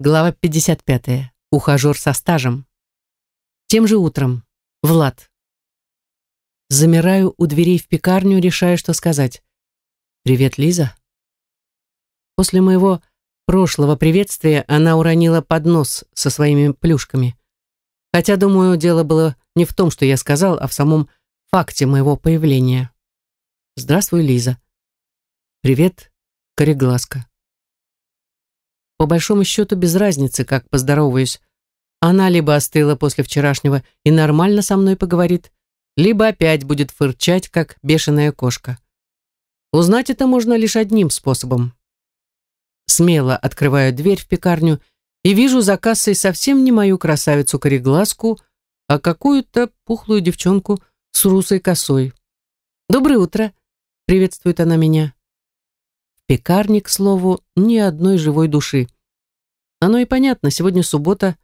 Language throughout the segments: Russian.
Глава 55. Ухажер со стажем. Тем же утром. Влад. Замираю у дверей в пекарню, решая, что сказать. «Привет, Лиза». После моего прошлого приветствия она уронила поднос со своими плюшками. Хотя, думаю, дело было не в том, что я сказал, а в самом факте моего появления. «Здравствуй, Лиза». «Привет, Корегласка». По большому счету без разницы, как поздороваюсь. Она либо остыла после вчерашнего и нормально со мной поговорит, либо опять будет фырчать, как бешеная кошка. Узнать это можно лишь одним способом. Смело открываю дверь в пекарню и вижу за кассой совсем не мою красавицу-кореглазку, а какую-то пухлую девчонку с русой косой. «Доброе утро!» — приветствует она меня. Пекарни, к слову, ни одной живой души. Оно и понятно, сегодня суббота,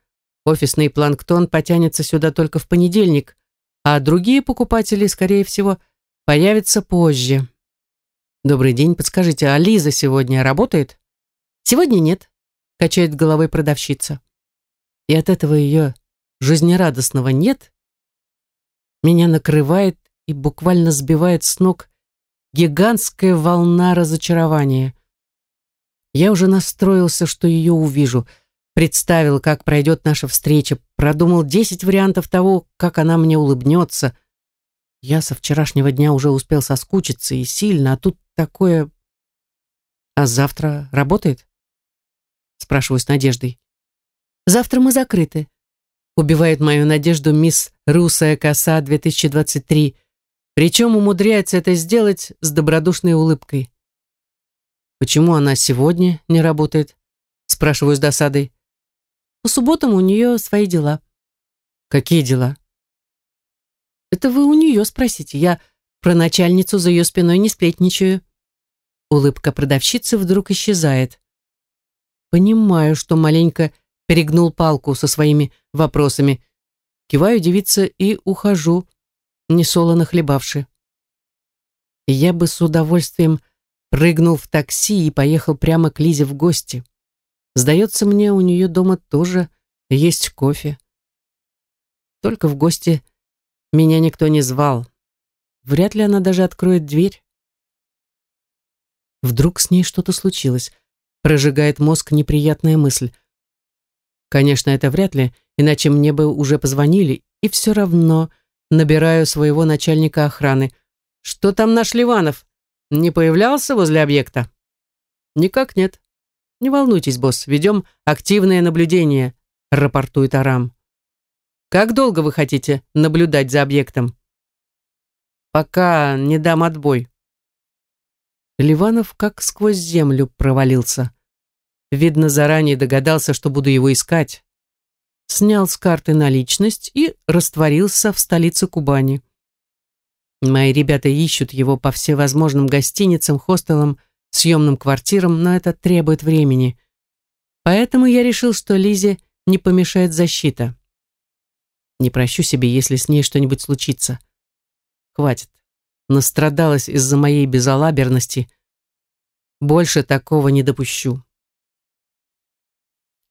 офисный планктон потянется сюда только в понедельник, а другие покупатели, скорее всего, появятся позже. Добрый день, подскажите, а Лиза сегодня работает? Сегодня нет, качает головой продавщица. И от этого ее жизнерадостного нет меня накрывает и буквально сбивает с ног гигантская волна разочарования. Я уже настроился, что ее увижу, представил, как пройдет наша встреча, продумал десять вариантов того, как она мне улыбнется. Я со вчерашнего дня уже успел соскучиться и сильно, а тут такое... А завтра работает? Спрашиваю с надеждой. Завтра мы закрыты. Убивает мою надежду мисс Русая коса 2023 причем умудряется это сделать с добродушной улыбкой. «Почему она сегодня не работает?» Спрашиваю с досадой. «По субботам у нее свои дела». «Какие дела?» «Это вы у нее спросите. Я про начальницу за ее спиной не сплетничаю». Улыбка продавщицы вдруг исчезает. Понимаю, что маленько перегнул палку со своими вопросами. Киваю девице и ухожу, несолоно хлебавши. Я бы с удовольствием прыгнул в такси и поехал прямо к Лизе в гости. Сдается мне, у нее дома тоже есть кофе. Только в гости меня никто не звал. Вряд ли она даже откроет дверь. Вдруг с ней что-то случилось. Прожигает мозг неприятная мысль. Конечно, это вряд ли, иначе мне бы уже позвонили, и все равно Набираю своего начальника охраны. «Что там наш Ливанов? Не появлялся возле объекта?» «Никак нет». «Не волнуйтесь, босс, ведем активное наблюдение», — рапортует Арам. «Как долго вы хотите наблюдать за объектом?» «Пока не дам отбой». Ливанов как сквозь землю провалился. Видно, заранее догадался, что буду его искать снял с карты наличность и растворился в столице Кубани. Мои ребята ищут его по всевозможным гостиницам, хостелам, съемным квартирам, но это требует времени. Поэтому я решил, что Лизе не помешает защита. Не прощу себе, если с ней что-нибудь случится. Хватит. Настрадалась из-за моей безалаберности. Больше такого не допущу.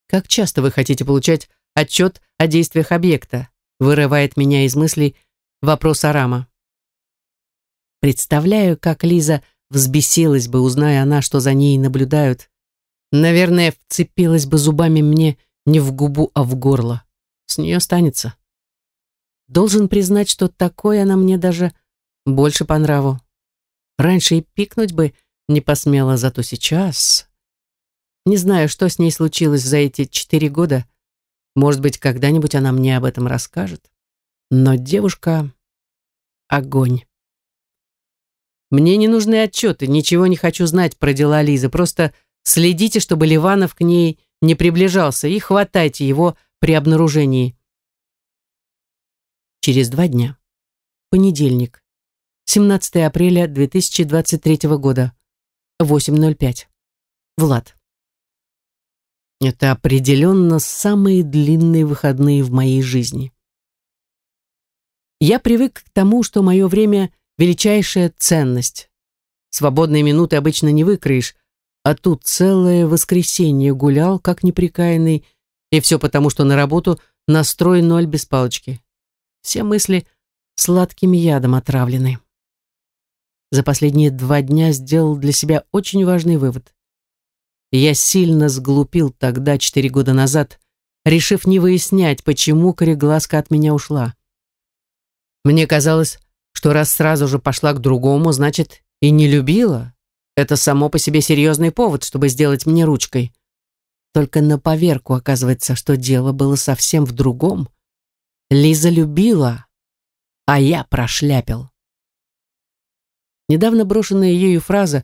Как часто вы хотите получать отчет о действиях объекта, вырывает меня из мыслей вопрос Арама. Представляю, как Лиза взбесилась бы, узная она, что за ней наблюдают. Наверное, вцепилась бы зубами мне не в губу, а в горло. С нее останется. Должен признать, что такое она мне даже больше по нраву. Раньше и пикнуть бы не посмела, зато сейчас... Не знаю, что с ней случилось за эти четыре года, может быть, когда-нибудь она мне об этом расскажет. Но девушка — огонь. Мне не нужны отчеты, ничего не хочу знать про дела Лизы. Просто следите, чтобы Ливанов к ней не приближался и хватайте его при обнаружении. Через два дня. Понедельник. 17 апреля 2023 года. 8.05. Влад. Это определенно самые длинные выходные в моей жизни. Я привык к тому, что мое время – величайшая ценность. Свободные минуты обычно не выкроешь, А тут целое воскресенье гулял, как неприкаянный, и все потому, что на работу настрой ноль без палочки. Все мысли сладким ядом отравлены. За последние два дня сделал для себя очень важный вывод. Я сильно сглупил тогда, четыре года назад, решив не выяснять, почему кореглазка от меня ушла. Мне казалось, что раз сразу же пошла к другому, значит, и не любила. Это само по себе серьезный повод, чтобы сделать мне ручкой. Только на поверку оказывается, что дело было совсем в другом. Лиза любила, а я прошляпил. Недавно брошенная ею фраза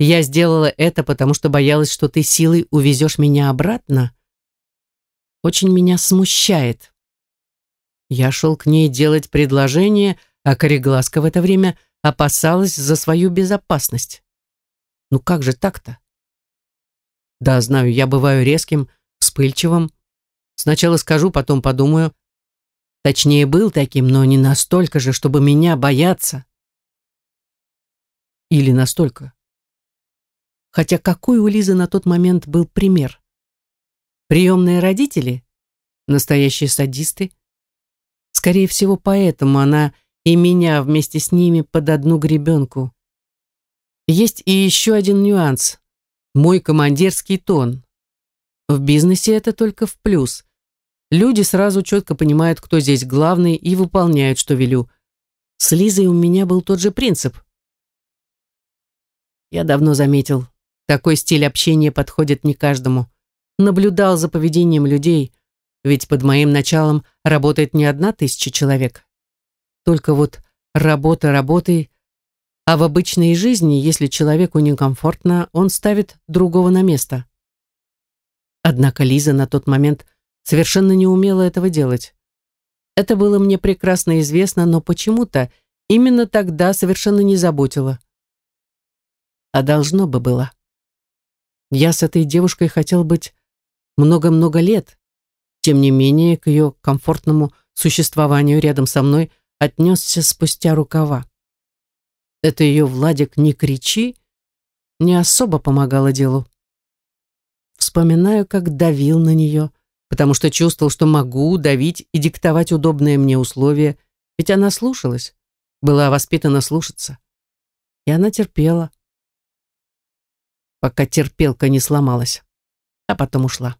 «Я сделала это, потому что боялась, что ты силой увезешь меня обратно» очень меня смущает. Я шел к ней делать предложение, а Корегласка в это время опасалась за свою безопасность. Ну как же так-то? Да, знаю, я бываю резким, вспыльчивым. Сначала скажу, потом подумаю. Точнее, был таким, но не настолько же, чтобы меня бояться. Или настолько. Хотя какой у Лизы на тот момент был пример? Приемные родители? Настоящие садисты? Скорее всего, поэтому она и меня вместе с ними под одну гребенку. Есть и еще один нюанс. Мой командирский тон. В бизнесе это только в плюс. Люди сразу четко понимают, кто здесь главный, и выполняют, что велю. С Лизой у меня был тот же принцип. Я давно заметил, такой стиль общения подходит не каждому наблюдал за поведением людей, ведь под моим началом работает не одна тысяча человек. Только вот работа работой, а в обычной жизни, если человеку некомфортно, он ставит другого на место. Однако Лиза на тот момент совершенно не умела этого делать. Это было мне прекрасно известно, но почему-то именно тогда совершенно не заботило. А должно бы было. Я с этой девушкой хотел быть много-много лет. Тем не менее, к ее комфортному существованию рядом со мной отнесся спустя рукава. Это ее Владик «не кричи» не особо помогало делу. Вспоминаю, как давил на нее, потому что чувствовал, что могу давить и диктовать удобные мне условия, ведь она слушалась, была воспитана слушаться. И она терпела, пока терпелка не сломалась, а потом ушла.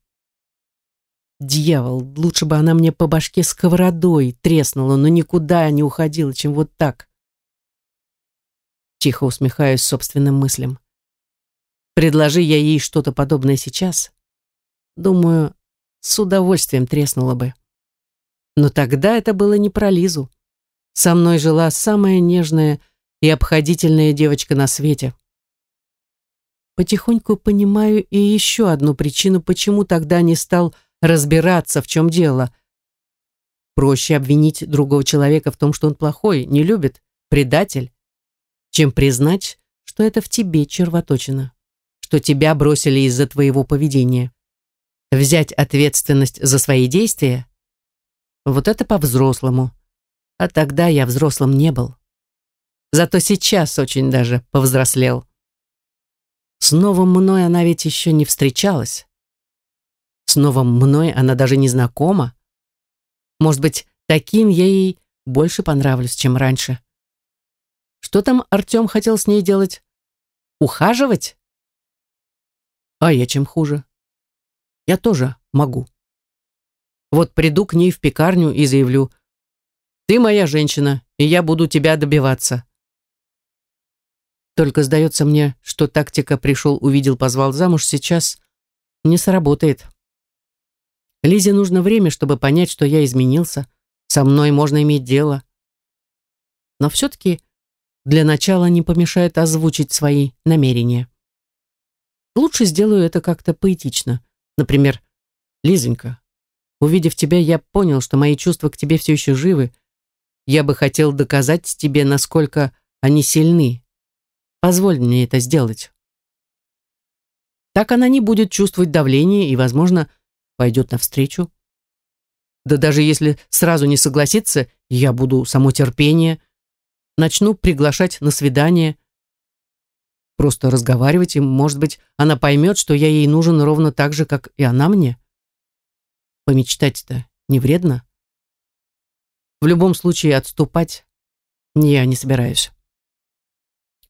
Дьявол, лучше бы она мне по башке сковородой треснула, но никуда не уходила, чем вот так. Тихо усмехаюсь собственным мыслям. Предложи я ей что-то подобное сейчас, думаю, с удовольствием треснула бы. Но тогда это было не про Лизу. Со мной жила самая нежная и обходительная девочка на свете. Потихоньку понимаю и еще одну причину, почему тогда не стал разбираться, в чем дело. Проще обвинить другого человека в том, что он плохой, не любит, предатель, чем признать, что это в тебе червоточина, что тебя бросили из-за твоего поведения. Взять ответственность за свои действия – вот это по-взрослому. А тогда я взрослым не был. Зато сейчас очень даже повзрослел. С новым мной она ведь еще не встречалась. С новым мной она даже не знакома. Может быть, таким я ей больше понравлюсь, чем раньше. Что там Артем хотел с ней делать? Ухаживать? А я чем хуже? Я тоже могу. Вот приду к ней в пекарню и заявлю, «Ты моя женщина, и я буду тебя добиваться». Только сдается мне, что тактика «пришел, увидел, позвал замуж» сейчас не сработает. Лизе нужно время, чтобы понять, что я изменился. Со мной можно иметь дело. Но все-таки для начала не помешает озвучить свои намерения. Лучше сделаю это как-то поэтично. Например, «Лизонька, увидев тебя, я понял, что мои чувства к тебе все еще живы. Я бы хотел доказать тебе, насколько они сильны. Позволь мне это сделать». Так она не будет чувствовать давление и, возможно, пойдет навстречу. Да даже если сразу не согласится, я буду само терпение, начну приглашать на свидание. просто разговаривать, и, может быть, она поймет, что я ей нужен ровно так же, как и она мне. Помечтать-то не вредно. В любом случае отступать я не собираюсь.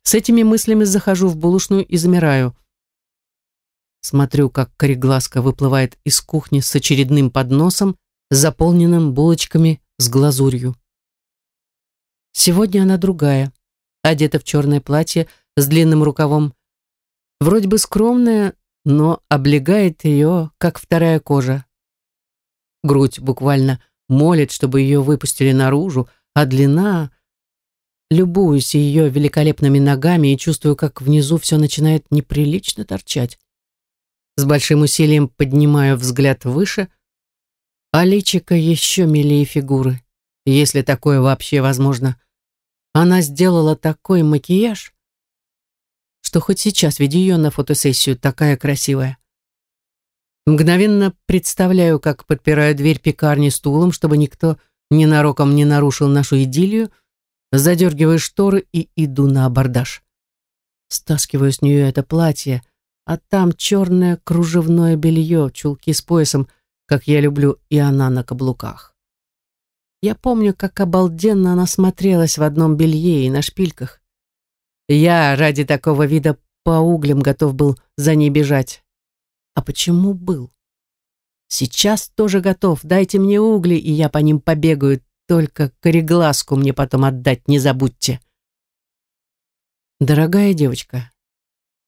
С этими мыслями захожу в булочную и замираю. Смотрю, как кореглазка выплывает из кухни с очередным подносом, заполненным булочками с глазурью. Сегодня она другая, одета в черное платье с длинным рукавом. Вроде бы скромная, но облегает ее, как вторая кожа. Грудь буквально молит, чтобы ее выпустили наружу, а длина... Любуюсь ее великолепными ногами и чувствую, как внизу все начинает неприлично торчать. С большим усилием поднимаю взгляд выше, а личико еще милее фигуры, если такое вообще возможно. Она сделала такой макияж, что хоть сейчас веди ее на фотосессию, такая красивая. Мгновенно представляю, как подпираю дверь пекарни стулом, чтобы никто ненароком не нарушил нашу идиллию, задергиваю шторы и иду на абордаж. Стаскиваю с нее это платье, а там черное кружевное белье, чулки с поясом, как я люблю, и она на каблуках. Я помню, как обалденно она смотрелась в одном белье и на шпильках. Я ради такого вида по углям готов был за ней бежать. А почему был? Сейчас тоже готов. Дайте мне угли, и я по ним побегаю. Только кореглазку мне потом отдать не забудьте. Дорогая девочка,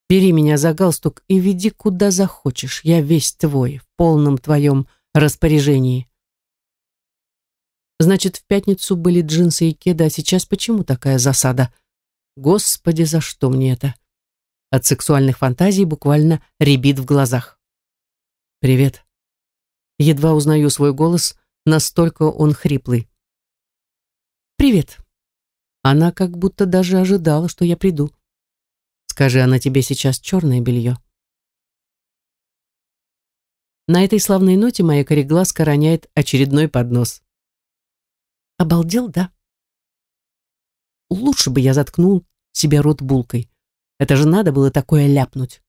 бери меня за галстук и веди куда захочешь. Я весь твой, в полном твоем распоряжении. Значит, в пятницу были джинсы и кеды, а сейчас почему такая засада? Господи, за что мне это? От сексуальных фантазий буквально рябит в глазах. «Привет». Едва узнаю свой голос, настолько он хриплый. «Привет». Она как будто даже ожидала, что я приду. Скажи, она тебе сейчас черное белье. На этой славной ноте моя кореглазка роняет очередной поднос. Обалдел, да? Лучше бы я заткнул себе рот булкой. Это же надо было такое ляпнуть.